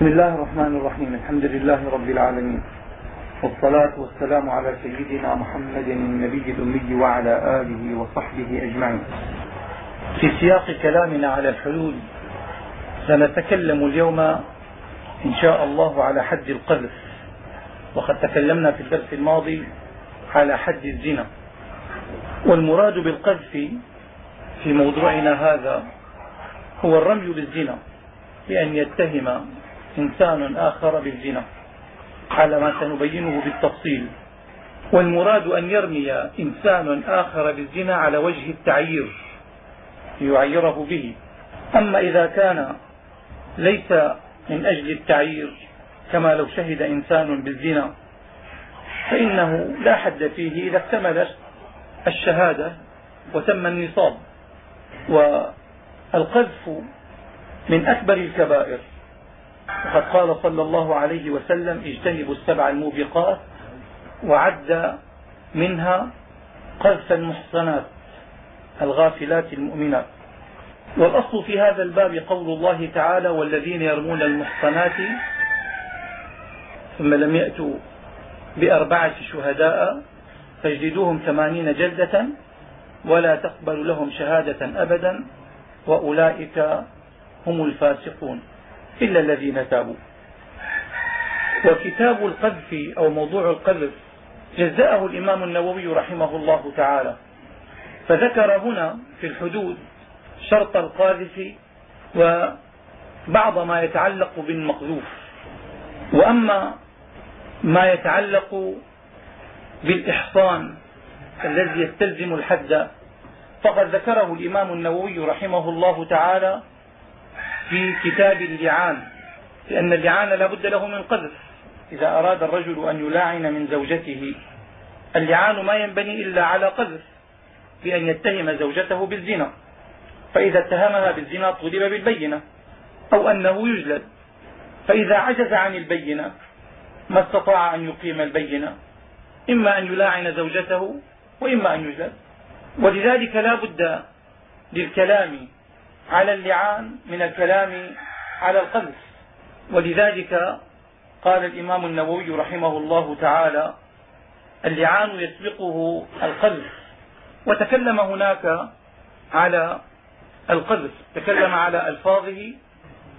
بسم الله الرحمن الرحيم. الحمد لله رب العالمين. والصلاة والسلام على سيدنا محمد النبي الأمي وعلى آله وصحبه أجمعين. في سياق كلامنا على الحدود سنتكلم اليوم إن شاء الله على حد القذف. وقد تكلمنا في الدرس الماضي على حد الزنا. والمراد بالقذف في موضوعنا هذا هو الرمي بالزنا بأن يتهم إنسان آخر بالزنا على ما سنبينه بالتفصيل. والمراد أن يرمي إنسان آخر بالزنا على وجه التعيير ليعيره به. أما إذا كان ليس من أجل التعيير كما لو شهد إنسان بالزنا فإنه لا حد فيه إذا اكتمل الشهادة وتم النصاب. والقذف من أكبر الكبائر. وقد قال صلى الله عليه وسلم اجتنبوا السبع الموبقات وعد منها قذف المحصنات الغافلات المؤمنات. والأصل في هذا الباب قول الله تعالى والذين يرمون المحصنات ثم لم يأتوا بأربعة شهداء فاجلدوهم ثمانين جلدة ولا تقبل لهم شهادة أبدا وأولئك هم الفاسقون. إلا الذين تابوا. وكتاب القذف أو موضوع القذف جزأه الإمام النووي رحمه الله تعالى. فذكر هنا في الحدود شرط القاذف وبعض ما يتعلق بالمقذوف. وأما ما يتعلق بالإحصان الذي يستلزم الحد فقد ذكره الإمام النووي رحمه الله تعالى في كتاب اللعان لأن اللعان لا بد له من قذف. إذا أراد الرجل أن يلاعن من زوجته اللعان ما ينبني إلا على قذف بأن يتهم زوجته بالزنا. فإذا اتهمها بالزنا طلب بالبينة أو أنه يجلد. فإذا عجز عن البينة ما استطاع أن يقيم البينة. إما أن يلاعن زوجته وإما أن يجلد. ولذلك لا بد للكلام على اللعان من الكلام على القذف ولذلك قال الإمام النووي رحمه الله تعالى اللعان يسبقه القذف وتكلم هناك على القذف تكلم على ألفاظه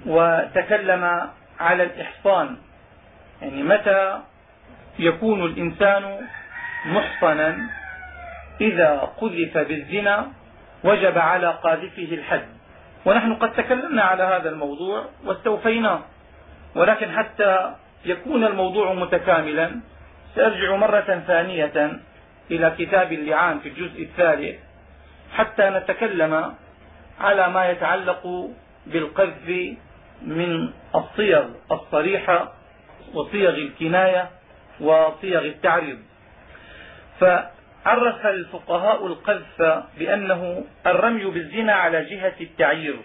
وتكلم على الإحصان. يعني متى يكون الإنسان محصنا؟ إذا قذف بالزنا وجب على قاذفه الحد. ونحن قد تكلمنا على هذا الموضوع واستوفيناه. ولكن حتى يكون الموضوع متكاملا سأرجع مرة ثانية إلى كتاب اللعان في الجزء الثالث حتى نتكلم على ما يتعلق بالقذف من الصيغ الصريحة وصيغ الكناية وصيغ التعريض. فعرف الفقهاء القذف بأنه الرمي بالزنا على جهة التعيير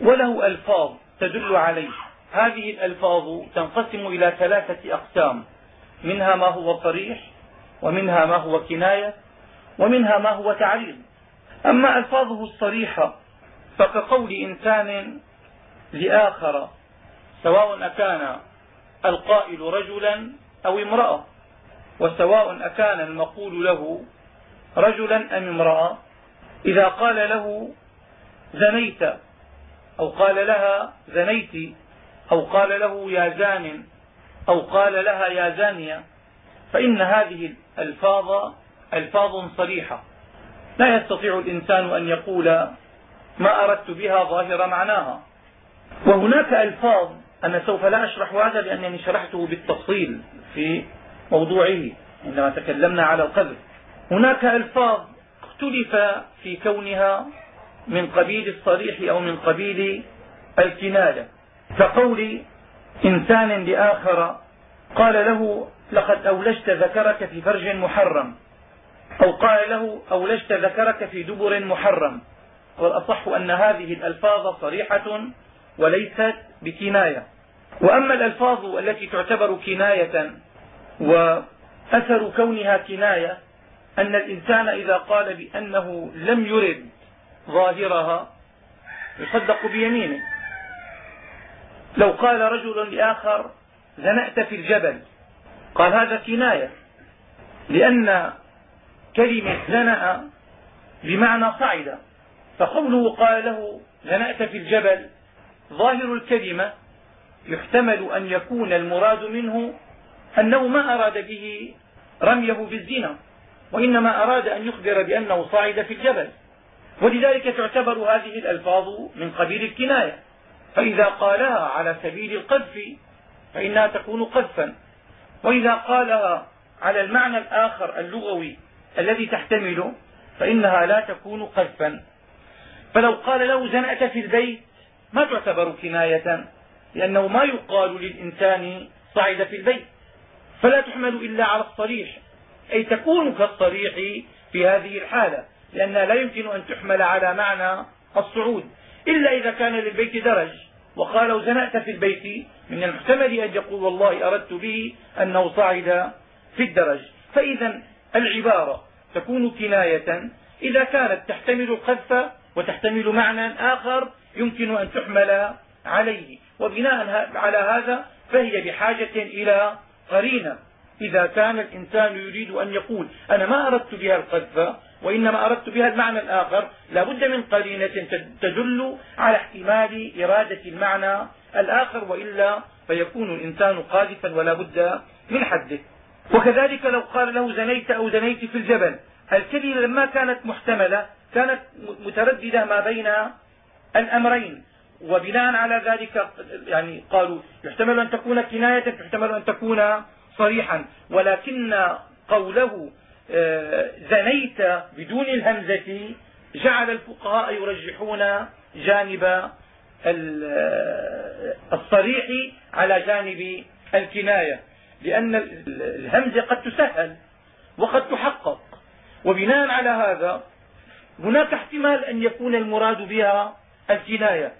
وله ألفاظ تدل عليه. هذه الألفاظ تنقسم إلى ثلاثة أقسام منها ما هو صريح ومنها ما هو كناية ومنها ما هو تعريض. أما ألفاظه الصريحة فكقول إنسان لآخر سواء أكان القائل رجلا أو امرأة وسواء أكان المقول له رجلا أم امرأة إذا قال له زنيت أو قال لها زنيت أو قال له يا زان أو قال لها يا زانية فإن هذه الألفاظ ألفاظ صريحة. لا يستطيع الإنسان أن يقول ما أردت بها ظاهر معناها. وهناك ألفاظ أنا سوف لا أشرح هذا لأنني شرحته بالتفصيل في موضوعه عندما تكلمنا على القذف. هناك ألفاظ اختلف في كونها من قبيل الصريح أو من قبيل الكناية كقول إنسان لآخر قال له لقد أولجت ذكرك في فرج محرم. أو قال له أولجت ذكرك في دبر محرم. والأصح أن هذه الألفاظ صريحة وليست بكناية. وأما الألفاظ التي تعتبر كناية وأثر كونها كناية أن الإنسان إذا قال بأنه لم يرد ظاهرها يصدق بيمينه. لو قال رجل لآخر زنأت في الجبل قال هذا كناية لأن كلمة زنأ بمعنى صعد فقوله قال له زنأت في الجبل ظاهر الكلمة يحتمل أن يكون المراد منه أنه ما أراد به رميه بالزنا وإنما أراد أن يخبر بأنه صعد في الجبل. ولذلك تعتبر هذه الألفاظ من قبيل الكناية. فإذا قالها على سبيل القذف فإنها تكون قذفا. وإذا قالها على المعنى الآخر اللغوي الذي تحتمله فإنها لا تكون قذفا. فلو قال له زنأت في البيت ما تعتبر كناية لأنه ما يقال للإنسان صعد في البيت. فلا تحمل إلا على الصريح أي تكون كالصريح في هذه الحالة لأنها لا يمكن أن تحمل على معنى الصعود. إلا إذا كان للبيت درج. وقال لو زنأت في البيت. من المحتمل أن يقول والله أردت به أنه صعد في الدرج. فإذا العبارة تكون كناية. إذا كانت تحتمل القذف وتحتمل معنى آخر يمكن أن تحمل عليه. وبناء على هذا فهي بحاجة إلى قرينة. إذا كان الإنسان يريد أن يقول أنا ما أردت بها القذف وإنما أردت بها المعنى الآخر لا بد من قرينة تدل على احتمال إرادة المعنى الآخر وإلا فيكون الإنسان قاذفا ولا بد من حده. وكذلك لو قال له زنيت أو زنيت في الجبل الكلمة لما كانت محتملة؟ كانت مترددة ما بين الأمرين. وبناء على ذلك يعني قالوا يحتمل أن تكون كناية يحتمل أن تكون صريحا. ولكن قوله آه، زنيت بدون الهمزة جعل الفقهاء يرجحون جانب آه، الصريح على جانب الكناية. لأن الهمزة قد تسهل وقد تحقق. وبناء على هذا هناك احتمال أن يكون المراد بها الكناية.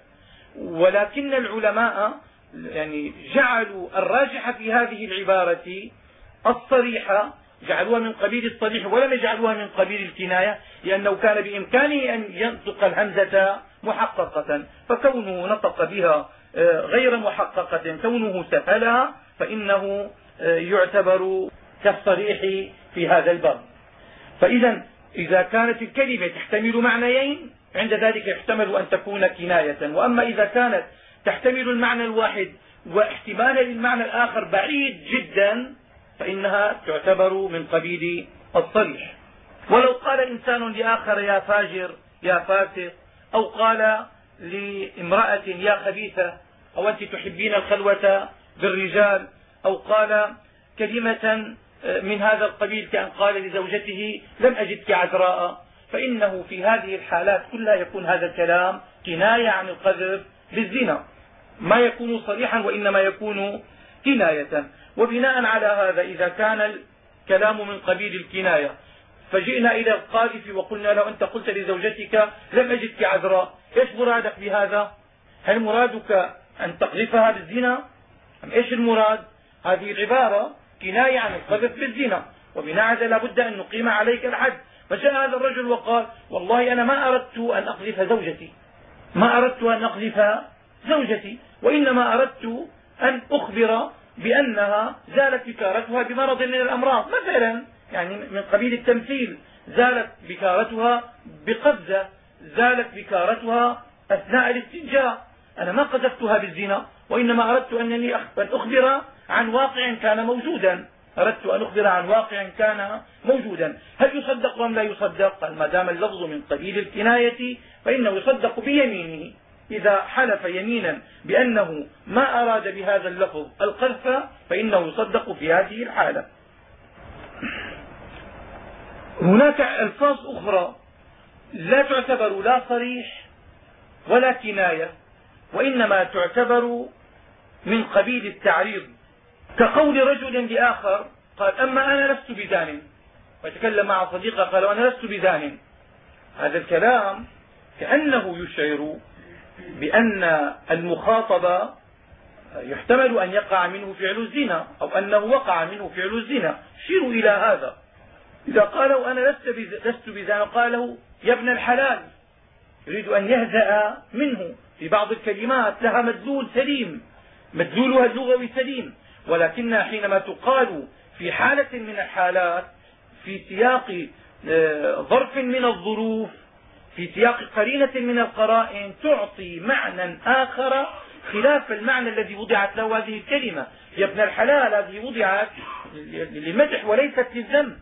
ولكن العلماء يعني جعلوا الراجح في هذه العبارة الصريحة جعلوها من قبيل الصريح ولم يجعلوها من قبيل الكناية لأنه كان بإمكانه أن ينطق الهمزة محققة فكونه نطق بها آه، غير محققة كونه سهلها فإنه آه، يعتبر كالصريح في هذا الباب. فإذا إذا كانت الكلمة تحتمل معنيين عند ذلك يحتمل أن تكون كناية. وأما إذا كانت تحتمل المعنى الواحد واحتمال للمعنى الآخر بعيد جدا فإنها تعتبر من قبيل الصريح. ولو قال إنسان لآخر يا فاجر يا فاسق أو قال لامرأة يا خبيثة أو أنت تحبين الخلوة بالرجال أو قال كلمة من هذا القبيل كأن قال لزوجته لم أجدك عذراء. فإنه في هذه الحالات كلها يكون هذا الكلام كناية عن القذف بالزنا. ما يكون صريحا وإنما يكون كناية. وبناء على هذا إذا كان الكلام من قبيل الكناية فجئنا إلى القاذف وقلنا له أنت قلت لزوجتك لم أجدك عذراء إيش مرادك بهذا؟ هل مرادك أن تقذفها بالزنا؟ أم إيش المراد؟ هذه العبارة كناية عن القذف بالزنا. وبناء على لا بد أن نقيم عليك الحد. فجاء هذا الرجل وقال والله أنا ما أردت أن أقذف زوجتي. ما أردت أن أقذف زوجتي وإنما أردت أن أخبر بأنها زالت بكارتها بمرض من الأمراض. مثلا يعني من قبيل التمثيل زالت بكارتها بقبضة زالت بكارتها أثناء الاستنجاء. أنا ما قذفتها بالزنا وإنما أردت أنني أن أخبر عن واقع كان موجودا. أردت أن أخبر عن واقع كان موجودا. هل يصدق أم لا يصدق؟ قال ما دام اللفظ من قبيل الكناية فإنه يصدق بيمينه. إذا حلف يمينا بأنه ما أراد بهذا اللفظ القذف فإنه يصدق في هذه الحالة. هناك ألفاظ أخرى لا تعتبر لا صريح ولا كناية وإنما تعتبر من قبيل التعريض. كقول رجل لآخر قال أما أنا لست بزان. ويتكلم مع صديقه قال وأنا لست بزان. هذا الكلام كأنه يشعر بأن المخاطب يحتمل أن يقع منه فعل الزنا أو أنه وقع منه فعل الزنا. شيروا إلى هذا. إذا قالوا أنا لست لست بزنا قاله يا ابن الحلال يريد أن يهزأ منه. في بعض الكلمات لها مدلول سليم مدلولها اللغوي سليم. ولكنها حينما تقال في حالة من الحالات في سياق آه، ظرف من الظروف في سياق قرينة من القرائن تعطي معنى آخر خلاف المعنى الذي وضعت له هذه الكلمة. يا ابن الحلال هذه وضعت للمدح وليست للذم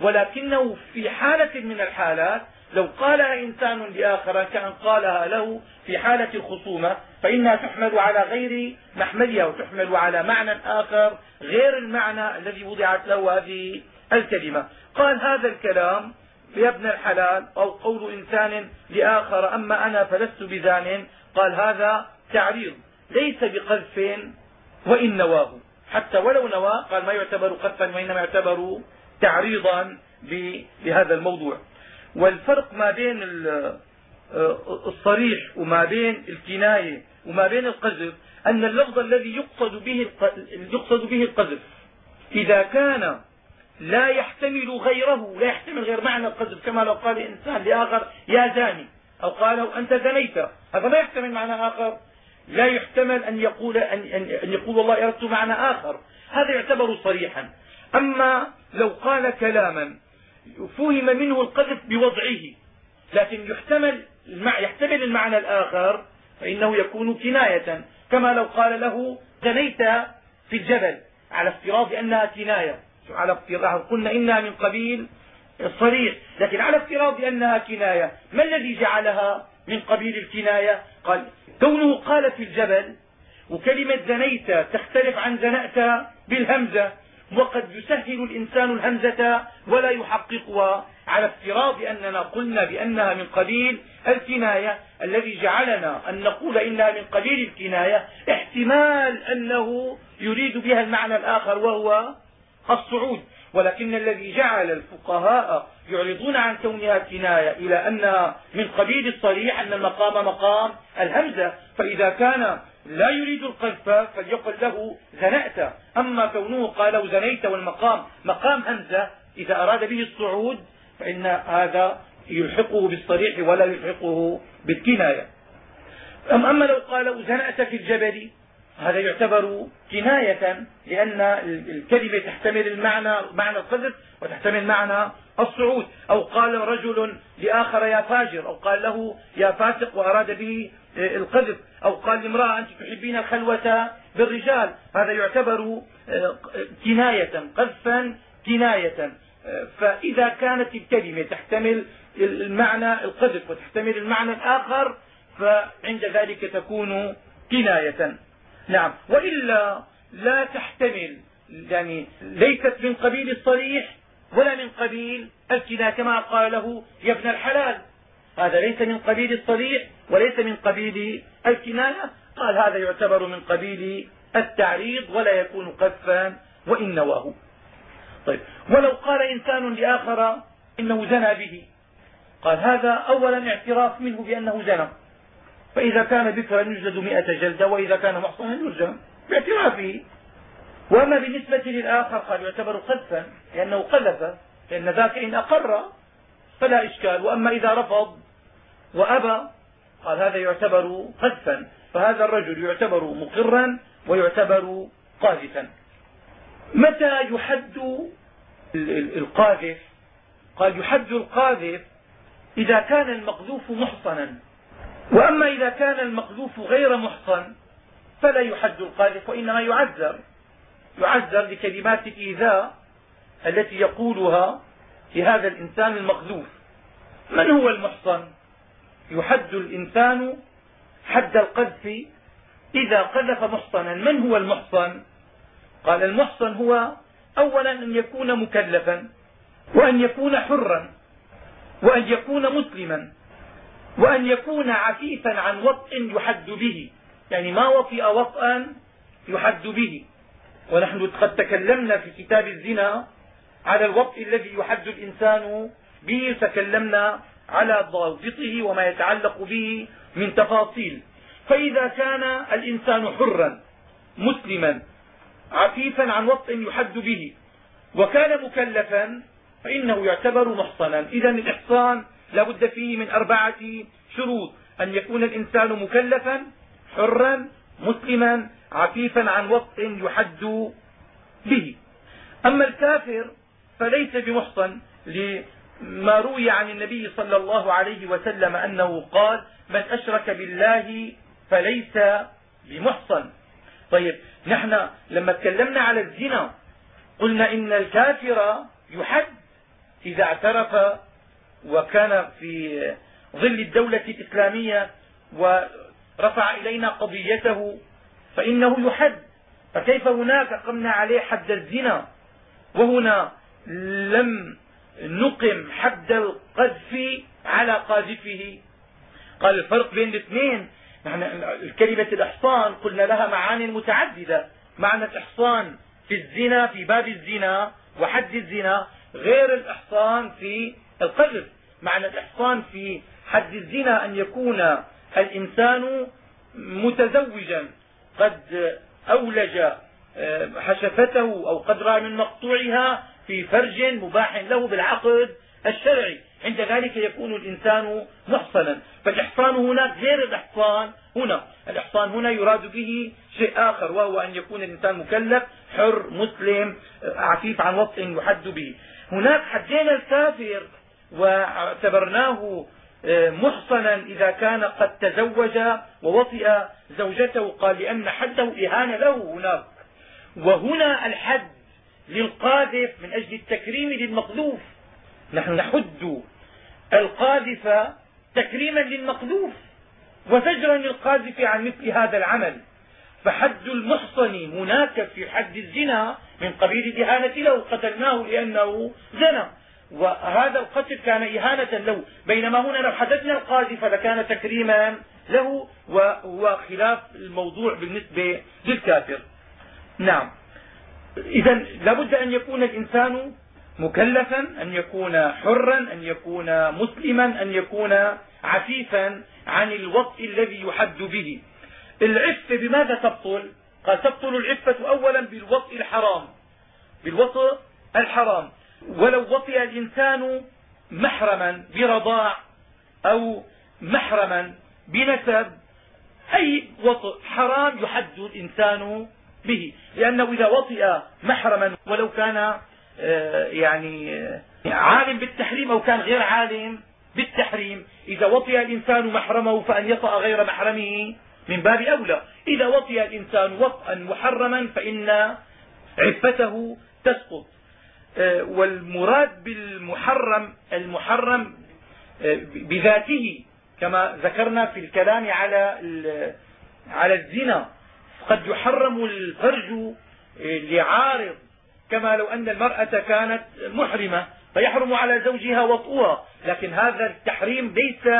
ولكنه في حالة من الحالات لو قالها إنسان لآخر كأن قالها له في حالة الخصومة فإنها تحمل على غير محملها وتحمل على معنى آخر غير المعنى الذي وضعت له هذه الكلمة. قال هذا الكلام يا ابن الحلال أو قول إنسان لآخر أما أنا فلست بذان قال هذا تعريض ليس بقذف وإن نواه. حتى ولو نوى قال ما يعتبر قذفا وإنما يعتبر تعريضا بهذا الموضوع. والفرق ما بين الصريح وما بين الكناية وما بين القذف أن اللفظ الذي يقصد به يقصد به القذف. إذا كان لا يحتمل غيره لا يحتمل غير معنى القذف كما لو قال إنسان لآخر يا زاني. أو قال أنت زنيت. هذا ما يحتمل معنى آخر. لا يحتمل أن يقول أن, أن يقول والله أردت معنى آخر. هذا يعتبر صريحا. أما لو قال كلاما فهم منه القذف بوضعه. لكن يحتمل يحتمل المعنى الآخر فإنه يكون كناية. كما لو قال له زنيت في الجبل. على افتراض أنها كناية. على افتراض قلنا إنها من قبيل الصريح لكن على افتراض أنها كناية ما الذي جعلها من قبيل الكناية؟ قال كونه قال في الجبل وكلمة زنيت تختلف عن زنأت بالهمزة وقد يسهل الإنسان الهمزة ولا يحققها على افتراض أننا قلنا بأنها من قبيل الكناية الذي جعلنا أن نقول إنها من قبيل الكناية احتمال أنه يريد بها المعنى الآخر وهو الصعود. ولكن الذي جعل الفقهاء يعرضون عن كونها كناية إلى أنها من قبيل الصريح أن المقام مقام الهمزة. فإذا كان لا يريد القذف فليقل له زنأت. أما كونه قال لو زنيت والمقام مقام همزة إذا أراد به الصعود فإن هذا يلحقه بالصريح ولا يلحقه بالكناية. أم أما لو قال زنأت في الجبل هذا يعتبر كناية لأن الكلمة تحتمل المعنى معنى القذف وتحتمل معنى الصعود. أو قال رجل لآخر يا فاجر أو قال له يا فاسق وأراد به القذف. أو قال لامرأة أنت تحبين الخلوة بالرجال. هذا يعتبر آه، كناية قذفا كناية. آه، فإذا كانت الكلمة تحتمل المعنى القذف وتحتمل المعنى الآخر فعند ذلك تكون كناية. نعم. وإلا لا تحتمل يعني ليست من قبيل الصريح ولا من قبيل الكناية كما قال له يا ابن الحلال. هذا ليس من قبيل الصريح وليس من قبيل الكناية؟ قال هذا يعتبر من قبيل التعريض ولا يكون قذفا وإن نواه. طيب. ولو قال إنسان لآخر إنه زنى به. قال هذا أولا اعتراف منه بأنه زنى. فإذا كان بكرا يجلد مئة جلدة وإذا كان محصنا يرجم باعترافه. وأما بالنسبة للآخر قال يعتبر قذفا لأنه قذف. لأن ذاك إن أقر فلا إشكال. وأما إذا رفض وأبى قال هذا يعتبر قذفا فهذا الرجل يعتبر مقرا ويعتبر قاذفا. متى يحد القاذف؟ قال يحد القاذف إذا كان المقذوف محصنا وأما إذا كان المقذوف غير محصن فلا يحد القاذف وإنما يعذر. يعذر لكلمات الإيذاء التي يقولها لهذا الإنسان المقذوف. من هو المحصن؟ يحد الإنسان حد القذف إذا قذف محصنا. من هو المحصن؟ قال المحصن هو أولا أن يكون مكلفا وأن يكون حرا وأن يكون مسلما وأن يكون عفيفا عن وطء يحد به. يعني ما وطئ وطئا يحد به. ونحن قد تكلمنا في كتاب الزنا على الوطء الذي يحد الإنسان به تكلمنا على ضابطه وما يتعلق به من تفاصيل. فإذا كان الإنسان حرا مسلما عفيفا عن وطء يحد به وكان مكلفا فإنه يعتبر محصنا. إذا الإحصان لا بد فيه من أربعة شروط. أن يكون الإنسان مكلفا حرا مسلما عفيفا عن وطء يحد به. أما الكافر فليس بمحصن لما روي عن النبي صلى الله عليه وسلم أنه قال من أشرك بالله فليس بمحصن. طيب نحن لما تكلمنا على الزنا قلنا إن الكافر يحد إذا اعترف وكان في ظل الدولة الإسلامية ورفع إلينا قضيته فإنه يحد. فكيف هناك قمنا عليه حد الزنا؟ وهنا لم نقم حد القذف على قاذفه. قال الفرق بين الاثنين نحن كلمة الإحصان قلنا لها معان متعددة معنى الإحصان في الزنا في باب الزنا وحد الزنا غير الإحصان في القذف. معنى الإحصان في حد الزنا أن يكون الإنسان متزوجا قد أولج آه، حشفته أو قدرها من مقطوعها في فرج مباح له بالعقد الشرعي. عند ذلك يكون الإنسان محصنا. فالإحصان هناك غير الإحصان. هنا الإحصان هنا يراد به شيء آخر وهو أن يكون الإنسان مكلف حر مسلم عفيف عن وطء يحد به. هناك حدينا الكافر واعتبرناه آه، محصنا إذا كان قد تزوج ووطئ زوجته قال لأن حده إهانة له هناك. وهنا الحد للقاذف من أجل التكريم للمقذوف. نحن نحد القاذف تكريما للمقذوف وزجرا للقاذف عن مثل هذا العمل. فحد المحصن هناك في حد الزنا من قبيل الإهانة له قتلناه لأنه زنى وهذا القتل كان إهانة له. بينما هنا لو حدثنا القاذف لكان تكريما له وهو خلاف الموضوع بالنسبة للكافر. نعم. إذا لابد أن يكون الإنسان مكلفا أن يكون حرا أن يكون مسلما أن يكون عفيفا عن الوطء الذي يحد به. العفة بماذا تبطل؟ قال تبطل العفة أولا بالوطء الحرام. بالوطء الحرام. ولو وطئ الإنسان محرما برضاع أو محرما بنسب أي وطئ حرام يحد الإنسان به. لأنه إذا وطئ محرما ولو كان آه، يعني آه، عالم بالتحريم أو كان غير عالم بالتحريم إذا وطئ الإنسان محرمه فأن يطأ غير محرمه من باب أولى. إذا وطئ الإنسان وطئا محرما فإن عفته تسقط. آه، والمراد بالمحرم المحرم بذاته كما ذكرنا في الكلام على على الزنا. قد يحرم الفرج لعارض كما لو أن المرأة كانت محرمة فيحرم على زوجها وطئها. لكن هذا التحريم ليس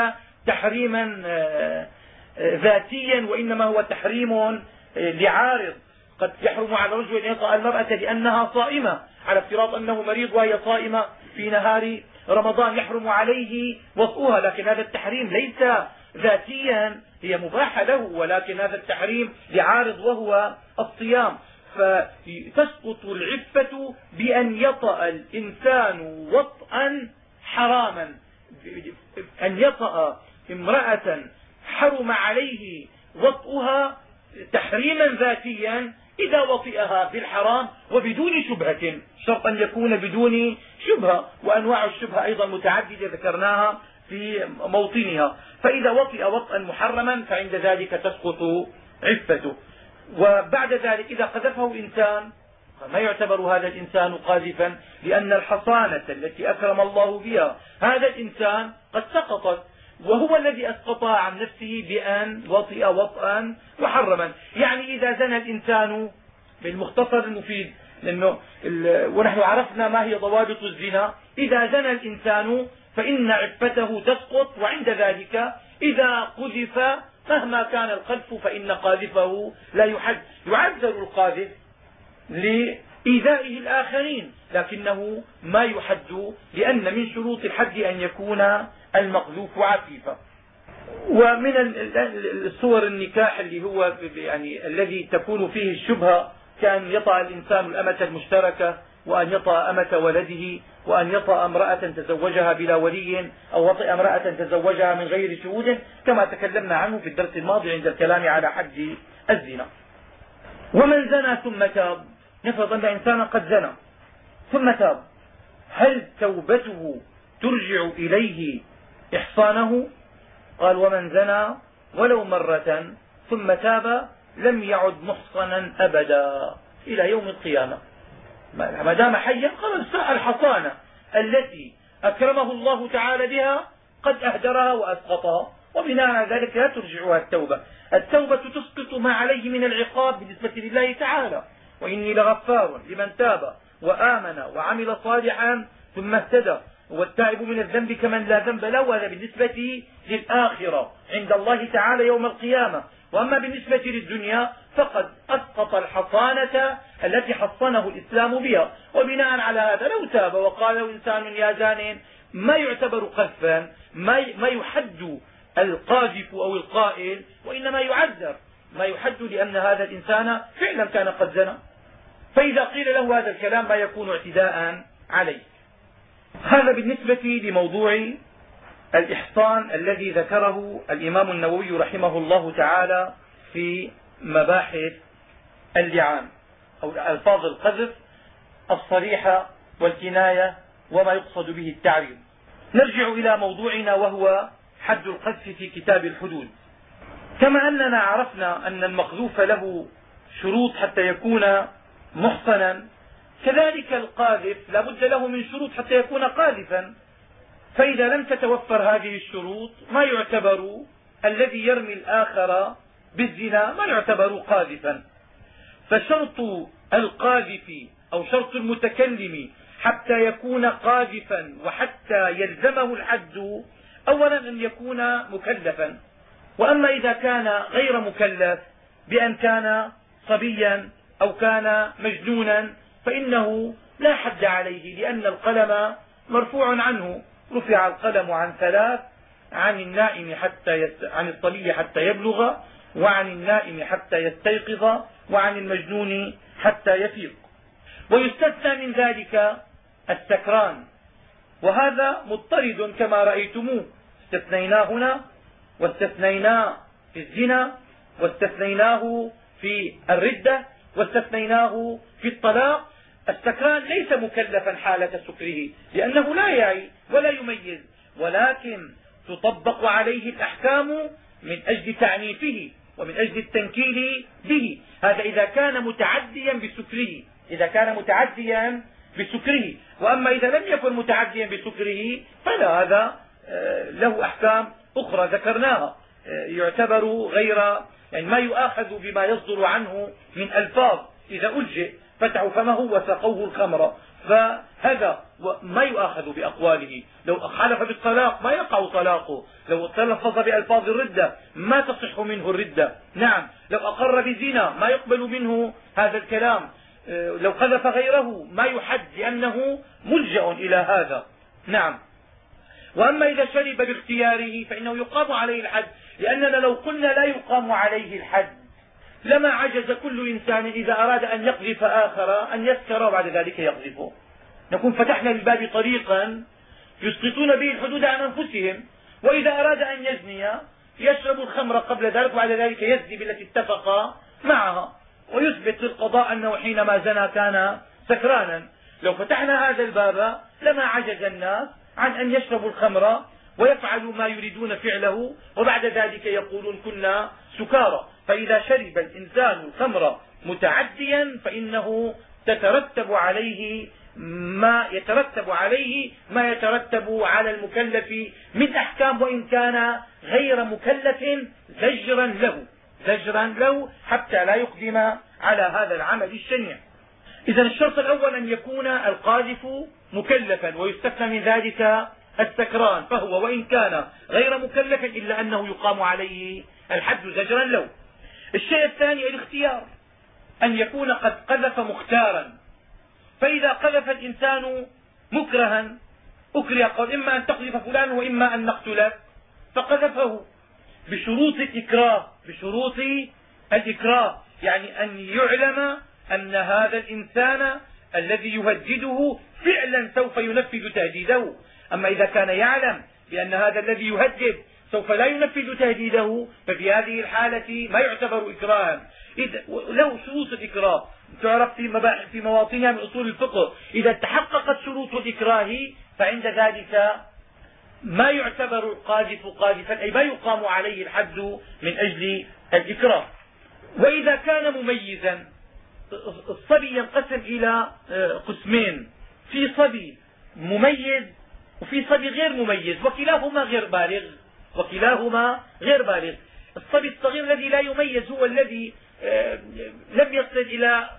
تحريما آه، آه، ذاتيا وإنما هو تحريم آه، لعارض. قد يحرم على الرجل أن يطأ المرأة لأنها صائمة على افتراض أنه مريض وهي صائمة في نهار رمضان يحرم عليه وطئها. لكن هذا التحريم ليس ذاتيا هي مباحة له ولكن هذا التحريم لعارض وهو الصيام. فتسقط العفة بأن يطأ الإنسان وطئا حراما. أن يطأ امرأة حرم عليه وطئها تحريما ذاتيا إذا وطئها بالحرام وبدون شبهة شرط أن يكون بدون شبهة وأنواع الشبهة أيضا متعددة ذكرناها. في موطنها. فإذا وطئ وطئا محرما فعند ذلك تسقط عفته. وبعد ذلك إذا قذفه إنسان ما يعتبر هذا الإنسان قاذفا؟ لأن الحصانة التي أكرم الله بها هذا الإنسان قد سقطت. وهو الذي أسقطها عن نفسه بأن وطئ وطئا محرما. يعني إذا زنى الإنسان بالمختصر المفيد لأنه ونحن عرفنا ما هي ضوابط الزنا. إذا زنى الإنسان فإن عفته تسقط وعند ذلك إذا قذف مهما كان القذف فإن قاذفه لا يحد. يعذر القاذف لإيذائه الآخرين لكنه ما يحد لأن من شروط الحد أن يكون المقذوف عفيفا. ومن الصور النكاح اللي هو يعني الذي تكون فيه الشبهة كأن يطأ الإنسان الأمة المشتركة وأن يطأ أمة ولده وأن يطأ امرأة تزوجها بلا ولي أو وطئ امرأة تزوجها من غير شهود كما تكلمنا عنه في الدرس الماضي عند الكلام على حد الزنا. ومن زنى ثم تاب نفرض أن إنسانا قد زنى ثم تاب هل توبته ترجع إليه إحصانه؟ قال ومن زنى ولو مرة ثم تاب لم يعد محصنا أبدا إلى يوم القيامة. ما دام حيا خلاص الحصانة التي أكرمه الله تعالى بها قد أهدرها وأسقطها وبناء على ذلك لا ترجعها التوبة. التوبة تسقط ما عليه من العقاب بالنسبة لله تعالى. وإني لغفار لمن تاب وآمن وعمل صالحا ثم اهتدى. والتائب من الذنب كمن لا ذنب له وهذا بالنسبة للآخرة. عند الله تعالى يوم القيامة. وأما بالنسبة للدنيا فقد أسقط الحصانة التي حصنه الإسلام بها. وبناء على هذا لو تاب وقال إنسان يا زان ما يعتبر قذفا ما يحد القاذف أو القائل وإنما يعذر. ما يحد لأن هذا الإنسان فعلا كان قد زنى. فإذا قيل له هذا الكلام ما يكون اعتداء عليه. هذا بالنسبة لموضوع الإحصان الذي ذكره الإمام النووي رحمه الله تعالى في مباحث اللعان أو ألفاظ القذف الصريحة والكناية وما يقصد به التعريض. نرجع إلى موضوعنا وهو حد القذف في كتاب الحدود. كما أننا عرفنا أن المقذوف له شروط حتى يكون محصنا كذلك القاذف لا بد له من شروط حتى يكون قاذفا. فإذا لم تتوفر هذه الشروط ما يعتبر الذي يرمي الآخر بالزنا ما يعتبر قاذفا. فشرط القاذف أو شرط المتكلم حتى يكون قاذفا وحتى يلزمه الحد أولا أن يكون مكلفا. وأما إذا كان غير مكلف بأن كان صبيا أو كان مجنونا فإنه لا حد عليه لأن القلم مرفوع عنه. رفع القلم عن ثلاث عن النائم حتى يست... عن الصبي حتى يبلغ وعن النائم حتى يستيقظ وعن المجنون حتى يفيق. ويستثنى من ذلك السكران. وهذا مضطرد كما رأيتموه. استثنيناه هنا واستثنيناه في الزنا واستثنيناه في الردة واستثنيناه في الطلاق السكران ليس مكلفا حالة سكره لأنه لا يعي ولا يميز ولكن تطبق عليه الأحكام من أجل تعنيفه ومن أجل التنكيل به. هذا إذا كان متعديا بسكره إذا كان متعديا بسكره. وأما إذا لم يكن متعديا بسكره فلا هذا آه، له أحكام أخرى ذكرناها آه، يعتبر غير يعني ما يؤاخذ بما يصدر عنه من ألفاظ. إذا ألجئ فتحوا فمه وسقوه الخمر. فهذا ما يؤاخذ بأقواله. لو حلف بالطلاق ما يقع طلاقه. لو تلفظ بألفاظ الردة ما تصح منه الردة. نعم لو أقر بزنا ما يقبل منه هذا الكلام. آه، لو قذف غيره ما يحد لأنه ملجأ إلى هذا. نعم. وأما إذا شرب باختياره فإنه يقام عليه الحد. لأننا لو قلنا لا يقام عليه الحد. لما عجز كل إنسان إذا أراد أن يقذف آخر أن يسكر وبعد ذلك يقذفه. نكون فتحنا للباب طريقا يسقطون به الحدود عن أنفسهم وإذا أراد أن يزني يشرب الخمر قبل ذلك وبعد ذلك يزني بالتي اتفق معها ويثبت للقضاء أنه حينما زنى كان سكرانا. لو فتحنا هذا الباب لما عجز الناس عن أن يشربوا الخمر ويفعلوا ما يريدون فعله وبعد ذلك يقولون كنا سكارى فإذا شرب الإنسان الخمر متعديا فإنه تترتب عليه ما يترتب عليه ما يترتب على المكلف من أحكام وإن كان غير مكلف زجرا له زجرا له حتى لا يقدم على هذا العمل الشنيع. إذا الشرط الأول أن يكون القاذف مكلفا ويستثنى من ذلك السكران فهو وإن كان غير مكلف إلا أنه يقام عليه الحد زجرا له الشيء الثاني الاختيار أن يكون قد قذف مختارا. فإذا قذف الإنسان مكرها أكره قال إما أن تقذف فلان وإما أن نقتلك فقذفه بشروط الإكراه بشروط الإكراه. يعني أن يعلم أن هذا الإنسان الذي يهدده فعلا سوف ينفذ تهديده. أما إذا كان يعلم بأن هذا الذي يهدد سوف لا ينفذ تهديده ففي هذه الحالة ما يعتبر إكراها. له شروط الإكراه تعرف في, في مواطنها من أصول الفقه إذا تحققت شروط الإكراه فعند ذلك ما يعتبر القاذف قاذفا أي ما يقام عليه الحد من أجل الإكراه. وإذا كان مميزا الصبي ينقسم إلى آه، قسمين. في صبي مميز وفي صبي غير مميز وكلاهما غير بالغ. وكلاهما غير بالغ. الصبي الصغير الذي لا يميز هو الذي آه، لم يصل إلى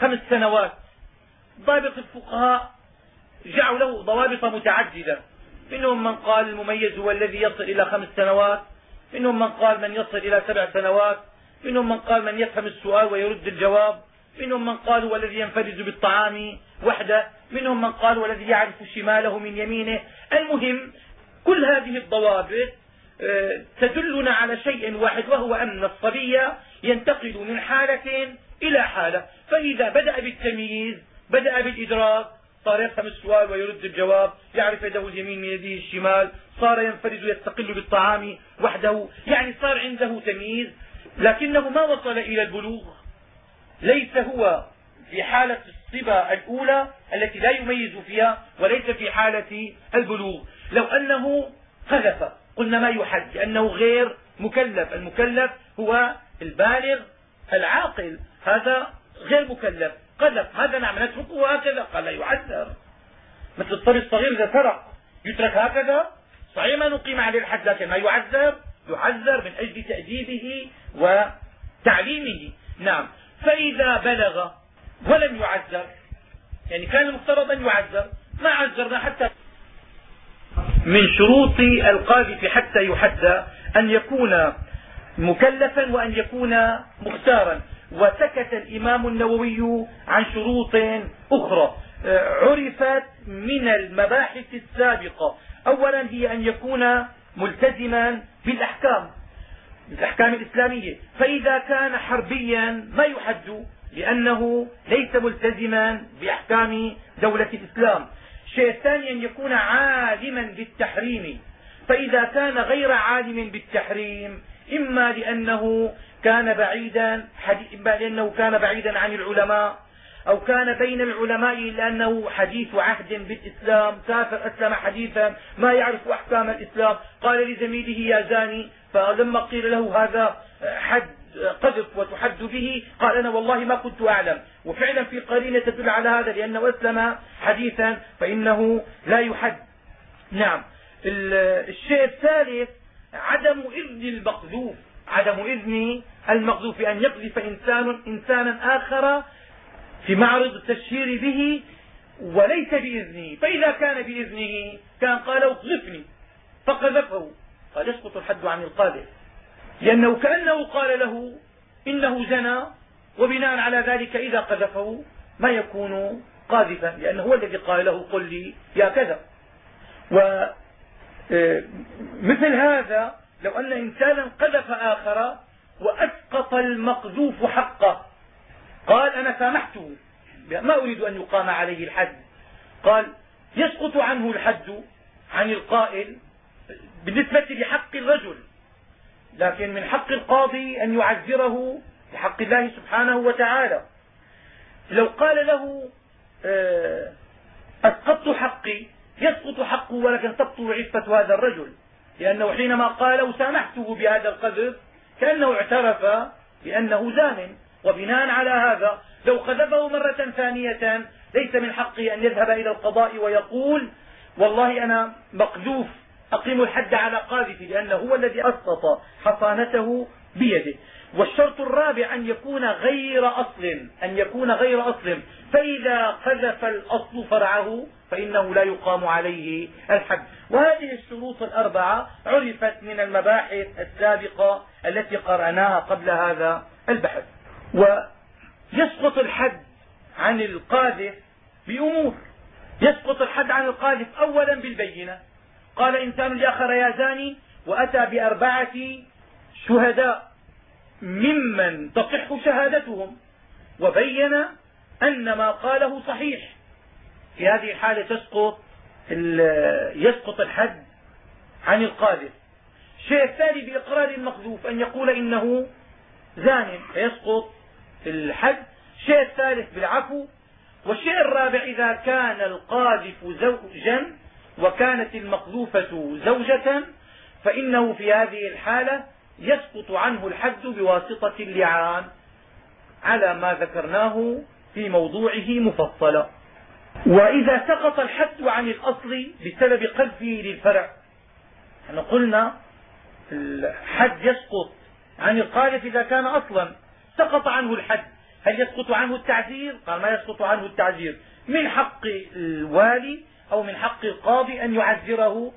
خمس سنوات. ضابط الفقهاء جعلوا له ضوابط متعددة. منهم من قال المميز هو الذي يصل إلى خمس سنوات. منهم من قال من يصل إلى سبع سنوات. منهم من قال من يفهم السؤال ويرد الجواب. منهم من قال هو الذي ينفرد بالطعام وحده. منهم من قال هو الذي يعرف شماله من يمينه. المهم كل هذه الضوابط آه، تدلنا على شيء واحد وهو أن الصبي ينتقل من حالة إلى حالة. فإذا بدأ بالتمييز بدأ بالإدراك صار يفهم السؤال ويرد الجواب يعرف يده اليمين من يده الشمال صار ينفرد يستقل بالطعام وحده يعني صار عنده تمييز. لكنه ما وصل إلى البلوغ. ليس هو في حالة الصبا الأولى التي لا يميز فيها وليس في حالة البلوغ. لو أنه قذف. قلنا ما يحد لأنه غير مكلف. المكلف هو البالغ العاقل. هذا غير مكلف. قذف. هذا نعم نتركه هكذا قال يعذر. مثل الطفل الصغير إذا سرق. يترك هكذا. صحيح ما نقيم عليه الحد لكن ما يعذر. يعذر من أجل تأديبه وتعليمه. نعم. فإذا بلغ ولم يعذر يعني كان المفترض أن يعذر ما عذرنا حتى من شروط القاذف حتى يحد أن يكون مكلفا وأن يكون مختارا. وسكت الإمام النووي عن شروط أخرى. عرفت من المباحث السابقة. أولا هي أن يكون ملتزما بالأحكام بالأحكام الإسلامية. فإذا كان حربيا ما يحد لأنه ليس ملتزما بأحكام دولة الإسلام. الشيء الثاني أن يكون عالما بالتحريم. فإذا كان غير عالم بالتحريم إما لأنه كان بعيدا لأنه كان بعيدا عن العلماء أو كان بين العلماء لأنه حديث عهد بالإسلام. كافر أسلم حديثا ما يعرف أحكام الإسلام. قال لزميله يا زاني فلما قيل له هذا حد قذف وتحد به قال أنا والله ما كنت أعلم. وفعلا في قرينة تدل على هذا لأنه أسلم حديثا فإنه لا يحد. نعم. الشيء الثالث عدم إذن المقذوف. عدم إذن المقذوف أن يقذف إنسان إنسانا آخر في معرض التشهير به وليس بإذنه. فإذا كان بإذنه كان قال اقذفني فقذفه. قال يسقط الحد عن القاذف. لأنه كأنه قال له إنه زنى وبناء على ذلك إذا قذفه ما يكون قاذفا لأنه هو الذي قال له قل لي يا كذا. ومثل آه، هذا لو أن إنسانا قذف آخر وأسقط المقذوف حقه. قال أنا سامحته ما أريد أن يقام عليه الحد. قال يسقط عنه الحد عن القائل بالنسبة لحق الرجل. لكن من حق القاضي أن يعذره بحق الله سبحانه وتعالى. لو قال له آه، أسقطت حقي يسقط حقه ولكن تبطل عفة هذا الرجل. لأنه حينما قال سامحته بهذا القذف كأنه اعترف بأنه زان وبناء على هذا لو قذفه مرة ثانية ليس من حقه أن يذهب إلى القضاء ويقول والله أنا مقذوف أقيم الحد على قاذفي لأنه هو الذي أسقط حصانته بيده. والشرط الرابع أن يكون غير أصل أن يكون غير أصل. فإذا قذف الأصل فرعه فإنه لا يقام عليه الحد. وهذه الشروط الأربعة عرفت من المباحث السابقة التي قرأناها قبل هذا البحث. ويسقط الحد عن القاذف بأمور. يسقط الحد عن القاذف أولا بالبينة. قال إنسان لآخر يا زاني وأتى بأربعة شهداء ممن تصح شهادتهم وبين أن ما قاله صحيح. في هذه الحالة تسقط يسقط الحد عن القاذف الشيء الثاني بإقرار المقذوف أن يقول إنه زان فيسقط الحد. الشيء الثالث بالعفو. والشيء الرابع إذا كان القاذف زوجا وكانت المقذوفة زوجة فإنه في هذه الحالة يسقط عنه الحد بواسطة اللعان على ما ذكرناه في موضوعه مفصلا وإذا سقط الحد عن الأصل بسبب قذفه للفرع إحنا قلنا الحد يسقط عن القاذف إذا كان أصلا. سقط عنه الحد هل يسقط عنه التعزير قال ما يسقط عنه التعزير من حق الوالي أو من حق القاضي أن يعزره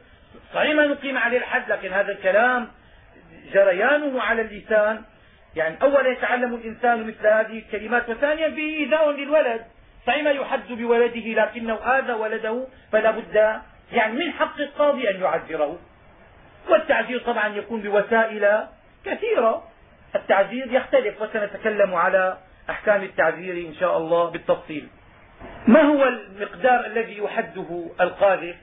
صحيح ما نقيم عليه الحد لكن هذا الكلام جريانه على اللسان. يعني أولا يتعلم الإنسان مثل هذه الكلمات وثانيا فيه إيذاء للولد. صحيح ما يحد بولده لكنه آذى ولده فلا بد يعني من حق القاضي أن يعزره والتعزير طبعا يكون بوسائل كثيرة. التعزير يختلف وسنتكلم على أحكام التعزير إن شاء الله بالتفصيل. ما هو المقدار الذي يحده القاذف؟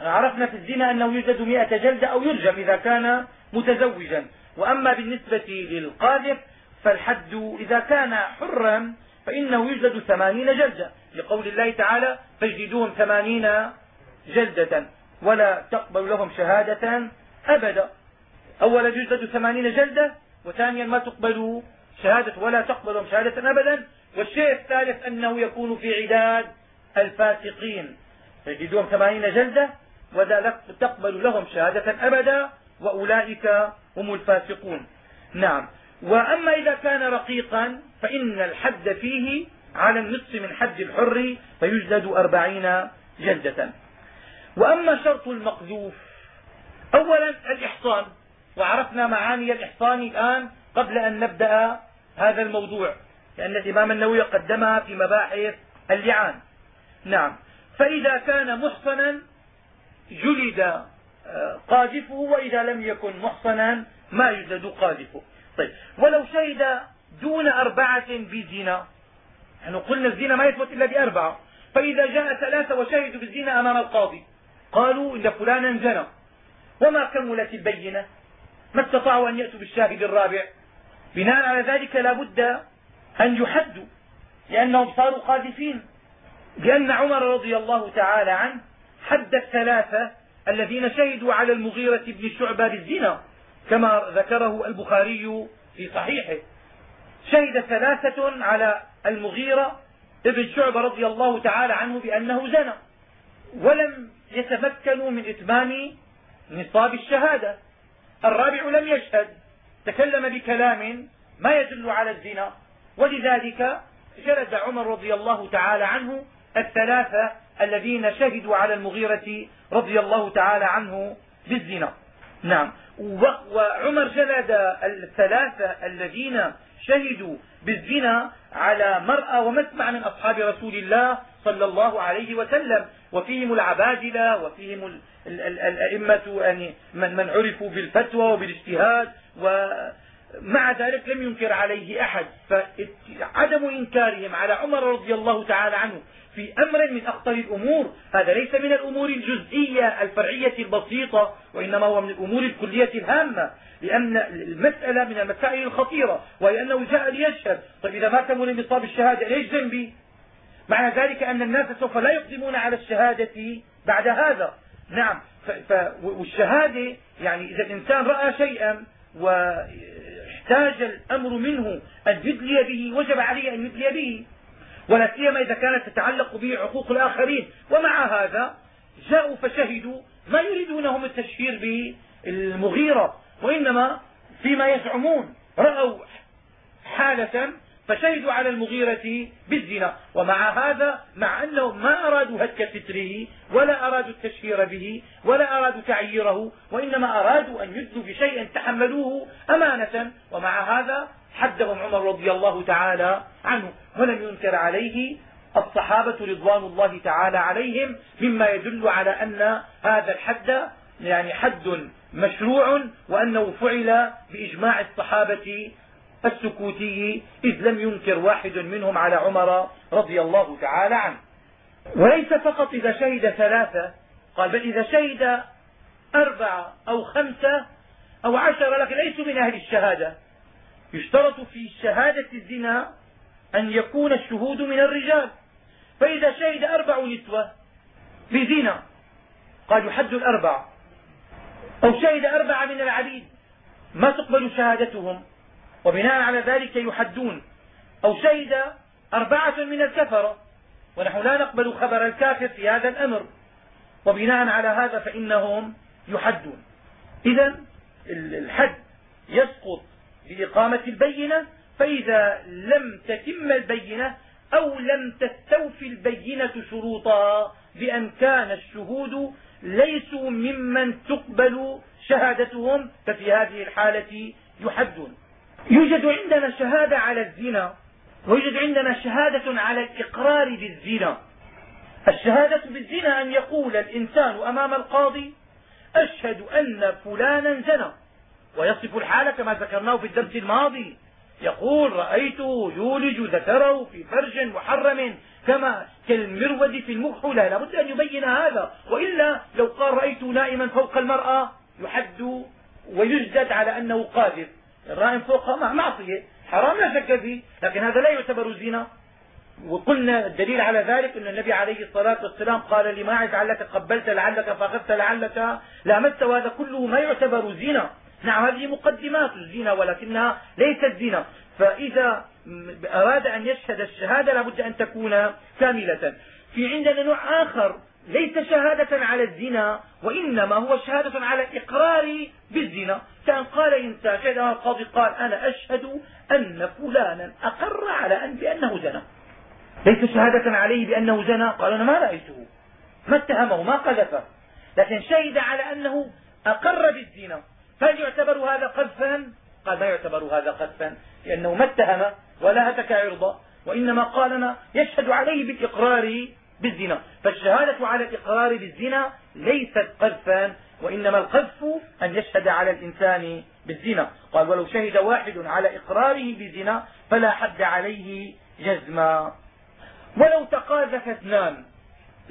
عرفنا في الزنا أنه يوجد م جلدة أو يرجم إذا كان متزوجا. وأما بالنسبة للقاذف فالحد إذا كان حرا فإنه يوجد ثمانين جلدة. لقول الله تعالى فاجلدوهم ثمانين جلدة ولا تقبل لهم شهادة أبدا. أولا يوجد ثمانين جلدة وثانيا ما تقبل شهادة ولا تقبل لهم شهادة أبدا. والشيء الثالث أنه يكون في عداد الفاسقين. فيجدون ثمانين جلدة ولا تقبل لهم شهادة أبدا وأولئك هم الفاسقون. نعم. وأما إذا كان رقيقا فإن الحد فيه على النصف من حد الحر فيجلد أربعين جلدة. وأما شرط المقذوف أولا الإحصان. وعرفنا معاني الإحصان الآن قبل أن نبدأ هذا الموضوع. لأن الإمام النووي قدمها في مباحث اللعان. نعم. فإذا كان محصنا جلد آه، قاذفه وإذا لم يكن محصنا ما يجلد قاذفه. طيب. ولو شهد دون أربعة بزنا نحن قلنا الزنا ما يثبت إلا بأربعة. فإذا جاء ثلاثة وشهدوا بالزنا أمام القاضي. قالوا إن فلانا زنى. وما كملت البينة؟ ما استطاعوا أن يأتوا بالشاهد الرابع. بناء على ذلك لا بد أن يحدوا لأنهم صاروا قاذفين. لأن عمر رضي الله تعالى عنه حد الثلاثة الذين شهدوا على المغيرة بن شعبة بالزنا كما ذكره البخاري في صحيحه. شهد ثلاثة على المغيرة ابن شعبة رضي الله تعالى عنه بأنه زنى ولم يتمكنوا من إتمام نصاب الشهادة. الرابع لم يشهد تكلم بكلام ما يدل على الزنا. ولذلك جلد عمر رضي الله تعالى عنه الثلاثة الذين شهدوا على المغيرة رضي الله تعالى عنه بالزنا. نعم. وعمر جلد الثلاثة الذين شهدوا بالزنا على مرأى ومسمع من أصحاب رسول الله صلى الله عليه وسلم. وفيهم العبادلة وفيهم الأئمة يعني من عرفوا بالفتوى وبالاجتهاد ومع ذلك لم ينكر عليه أحد فعدم إنكارهم على عمر رضي الله تعالى عنه في أمر من أخطر الأمور هذا ليس من الأمور الجزئية الفرعية البسيطة وإنما هو من الأمور الكلية الهامة لأن المسألة من المسائل الخطيرة وهي أنه جاء ليشهد. طيب إذا ما كمل نصاب الشهادة ليش ذنبي؟ معنى ذلك أن الناس سوف لا يقدمون على الشهادة بعد هذا. نعم والشهادة يعني إذا الإنسان رأى شيئا واحتاج الأمر منه أن يدلي به وجب عليه أن يدلي به. ولا سيما إذا كانت تتعلق به حقوق الآخرين. ومع هذا جاءوا فشهدوا ما يريدونهم التشهير بالمغيرة وإنما فيما يزعمون رأوا حالة فشهدوا على المغيرة بالزنا. ومع هذا مع أنهم ما أرادوا هتك ستره ولا أرادوا التشهير به ولا أرادوا تعييره وإنما أرادوا أن يدلوا بشيء تحملوه أمانة. ومع هذا حدهم عمر رضي الله تعالى عنه ولم ينكر عليه الصحابة رضوان الله تعالى عليهم مما يدل على أن هذا الحد يعني حد مشروع وأنه فعل بإجماع الصحابة السكوتي إذ لم ينكر واحد منهم على عمر رضي الله تعالى عنه. وليس فقط إذا شهد ثلاثة قال بل إذا شهد أربعة أو خمسة أو عشرة لكن ليسوا من أهل الشهادة. يشترط في شهادة الزنا أن يكون الشهود من الرجال. فإذا شهد أربع نسوة بزنا قال يحد الأربع. أو شهد أربعة من العبيد ما تقبل شهادتهم؟ وبناء على ذلك يحدون. أو شهد أربعة من الكفرة. ونحن لا نقبل خبر الكافر في هذا الأمر. وبناء على هذا فإنهم يحدون. إذا الحد يسقط بإقامة البينة. فإذا لم تتم البينة أو لم تستوفي البينة شروطها بأن كان الشهود ليسوا ممن تقبل شهادتهم ففي هذه الحالة يحدون. يوجد عندنا شهادة على الزنا ويوجد عندنا شهادة على الإقرار بالزنا. الشهادة بالزنا أن يقول الإنسان أمام القاضي أشهد أن فلانا زنى. ويصف الحالة كما ذكرناه في الدرس الماضي. يقول رأيته يولج ذكره في فرج محرم كما كالمرود في المكحلة لابد أن يبين هذا. وإلا لو قال رأيته نائما فوق المرأة يحد ويجدد على أنه قاذف. الرائم فوقها معصية. حرام لا شك فيه لكن هذا لا يعتبر زنا وقلنا الدليل على ذلك أن النبي عليه الصلاة والسلام قال لماعز لعلك قبلت لعلك فأخذت لعلك لامست وهذا كله ما يعتبر زنا نعم هذه مقدمات الزنا ولكنها ليست زنا فإذا أراد أن يشهد الشهادة لابد أن تكون كاملة. في عندنا نوع آخر ليس شهادة على الزنا وإنما هو شهادة على الإقرار بالزنا. كان قال إنسان شهد القاضي قال أنا أشهد أن فلانا أقر على أن بأنه زنى. ليس شهادة عليه بأنه زنى؟ قال أنا ما رأيته. ما اتهمه ما قذفه. لكن شهد على أنه أقر بالزنا. هل يعتبر هذا قذفا؟ قال ما يعتبر هذا قذفا لأنه ما اتهم ولا هتك عرضه وإنما قال أنا يشهد عليه بالإقرار بالزنا. فالشهادة على الإقرار بالزنا ليست قذفا وإنما القذف أن يشهد على الإنسان بالزنا. قال ولو شهد واحد على إقراره بالزنا فلا حد عليه جزما. ولو تقاذف اثنان.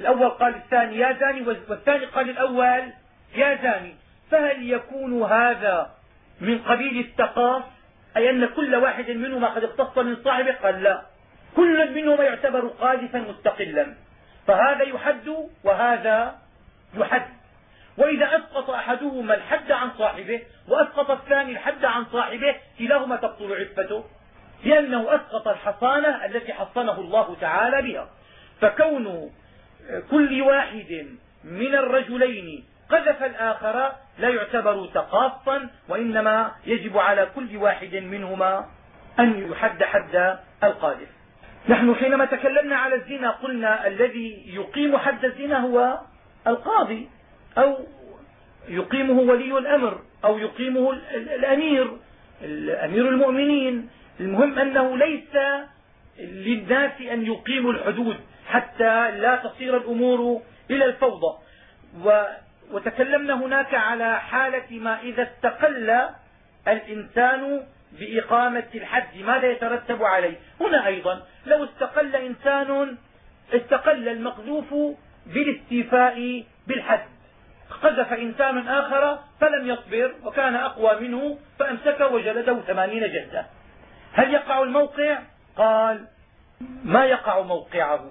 الأول قال الثاني يا زاني والثاني قال الأول يا زاني. فهل يكون هذا من قبيل التقاص أي أن كل واحد منهما قد اقتص من صاحبه؟ قال لا. كل منهما يعتبر قاذفا مستقلا. فهذا يحد وهذا يحد. وإذا أسقط أحدهما الحد عن صاحبه وأسقط الثاني الحد عن صاحبه كلاهما تبطل عفته لأنه أسقط الحصانة التي حصنه الله تعالى بها. فكون كل واحد من الرجلين قذف الآخر لا يعتبر تقاصا وإنما يجب على كل واحد منهما أن يحد حد القاذف. نحن حينما تكلمنا على الزنا قلنا الذي يقيم حد الزنا هو القاضي. أو يقيمه ولي الأمر أو يقيمه الأمير أمير المؤمنين. المهم أنه ليس للناس أن يقيموا الحدود حتى لا تصير الأمور إلى الفوضى. وتكلمنا هناك على حالة ما إذا استقل الإنسان بإقامة الحد ماذا يترتب عليه؟ هنا أيضا لو استقل إنسان استقل المقذوف بالاستيفاء بالحد. قذف إنسان آخر فلم يصبر وكان أقوى منه فأمسكه وجلده ثمانين جلدة. هل يقع الموقع؟ قال ما يقع موقعه؟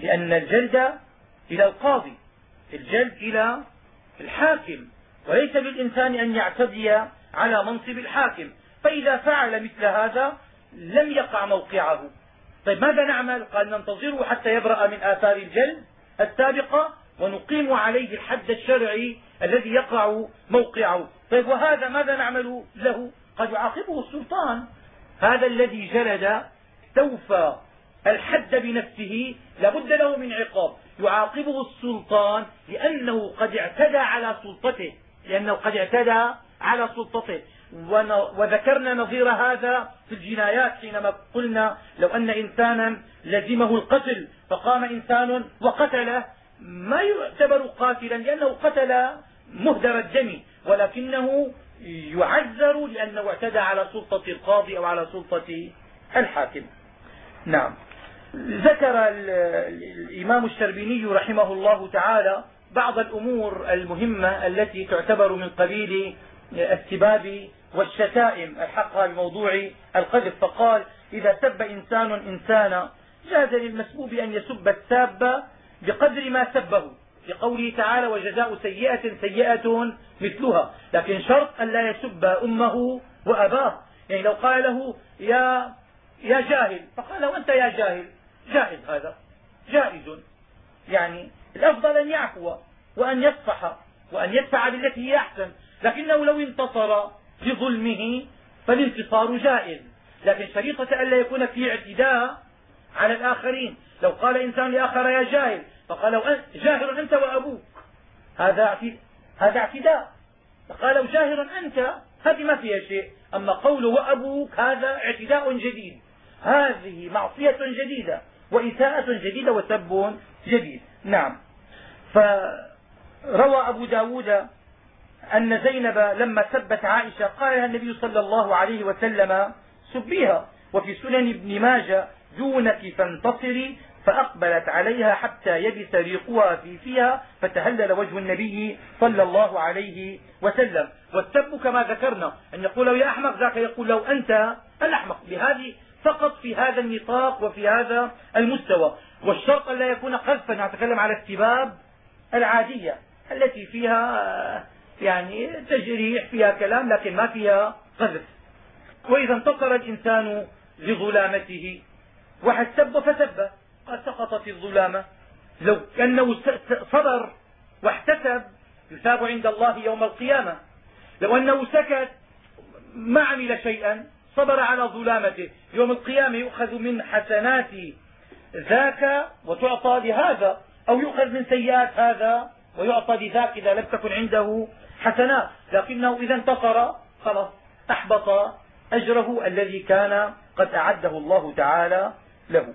لأن الجلد إلى القاضي الجلد إلى الحاكم وليس للإنسان أن يعتدي على منصب الحاكم. فإذا فعل مثل هذا لم يقع موقعه. طيب ماذا نعمل؟ قال ننتظره حتى يبرأ من آثار الجلد السابقة ونقيم عليه الحد الشرعي الذي يقع موقعه. طيب وهذا ماذا نعمل له؟ قد يعاقبه السلطان. هذا الذي جلد استوفى الحد بنفسه لابد له من عقاب. يعاقبه السلطان لأنه قد اعتدى على سلطته لأنه قد اعتدى على سلطته. وذكرنا نظير هذا في الجنايات حينما قلنا لو أن إنسانا لزمه القتل فقام إنسان وقتله. ما يعتبر قاتلا لأنه قتل مهدر الدم ولكنه يعذر لأنه اعتدى على سلطة القاضي أو على سلطة الحاكم. نعم. ذكر الإمام الشربيني رحمه الله تعالى بعض الأمور المهمة التي تعتبر من قبيل السباب والشتائم. الحقها بموضوع القذف. فقال إذا سب إنسان إنسانا جاز للمسبوب أن يسب الساب بقدر ما سبه لقوله تعالى وجزاء سيئة سيئة مثلها. لكن شرط أن لا يسب أمه وأباه. يعني لو قال له يا يا جاهل. فقال له أنت يا جاهل. جائز هذا. جائز. يعني الأفضل أن يعفو وأن يصفح وأن يدفع بالتي هي أحسن. لكنه لو انتصر بظلمه فالانتصار جائز. لكن شريطة ألا يكون في اعتداء على الآخرين. لو قال إنسان لآخر يا جاهل فقال له جاهل أنت وأبوك. هذا هذا اعتداء. فقال له جاهل أنت هذه ما فيها شيء. أما قوله وأبوك هذا اعتداء جديد. هذه معصية جديدة وإساءة جديدة وسب جديد. نعم. فروى أبو ب داود أن زينب لما سبت عائشة قال لها النبي صلى الله عليه وسلم سبيها. وفي سنن ابن ماجه دونك فانتصري فأقبلت عليها حتى يبس ريقها في فيها فتهلل وجه النبي صلى الله عليه وسلم. والسب كما ذكرنا أن يقول له يا أحمق ذاك يقول له أنت الأحمق. بهذه فقط في هذا النطاق وفي هذا المستوى. والشرط لا يكون قذفا نتكلم على السباب العادية التي فيها يعني تجريح فيها كلام لكن ما فيها قذف وإذا انتصر الإنسان لظلامته واحد سب قد سقطت الظلامة. لو أنه صبر واحتسب يثاب عند الله يوم القيامة. لو أنه سكت ما عمل شيئا صبر على ظلامته. يوم القيامة يؤخذ من حسنات ذاك وتعطى لهذا أو يؤخذ من سيئات هذا ويعطى لذاك إذا لم تكن عنده حسنات. لكنه إذا انتصر خلاص أحبط أجره الذي كان قد أعده الله تعالى له.